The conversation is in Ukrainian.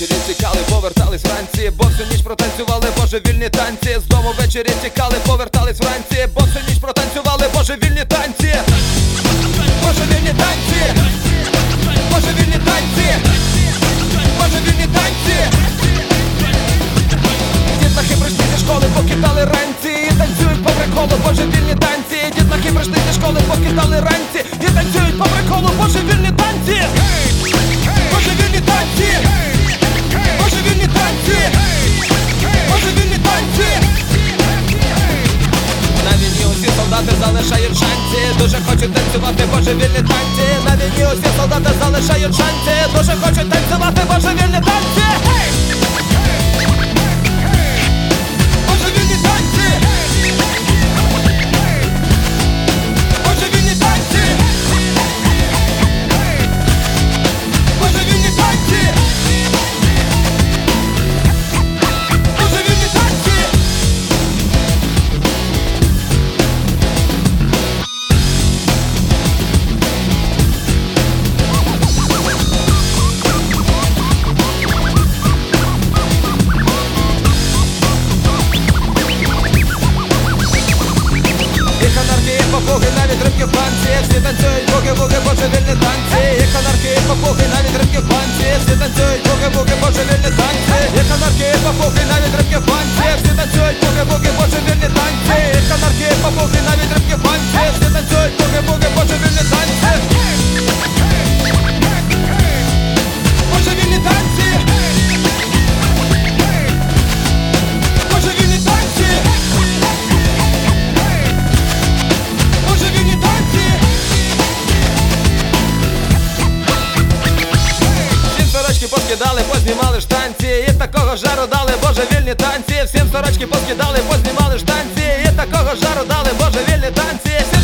ввечері тікали, повертались вранці, бо всю ніч протанцювали божевільні танці. З дому ввечері тікали, повертались вранці, бо всю ніч протанцювали божевільні танці. Божевільні танці, божевільні танці, залишають Дуже хочуть танцювати божевільні танці. На війні усі солдати залишають шанці Дуже хочуть танцювати божевільні танці попуги, навіть рибки в банці Всі танцюють. Буги-буги, божевільні танці. Як анархії, попуги, навіть рибки в банці. Всі танцюють. Буги-буги, божевільні танці. Як анархії, попуги, навіть рибки в банці поскидали, познімали штанці. І такого жару дали боже, вільні танці. Всім сорочки поскидали, познімали штанці. І такого жару дали боже, вільні танці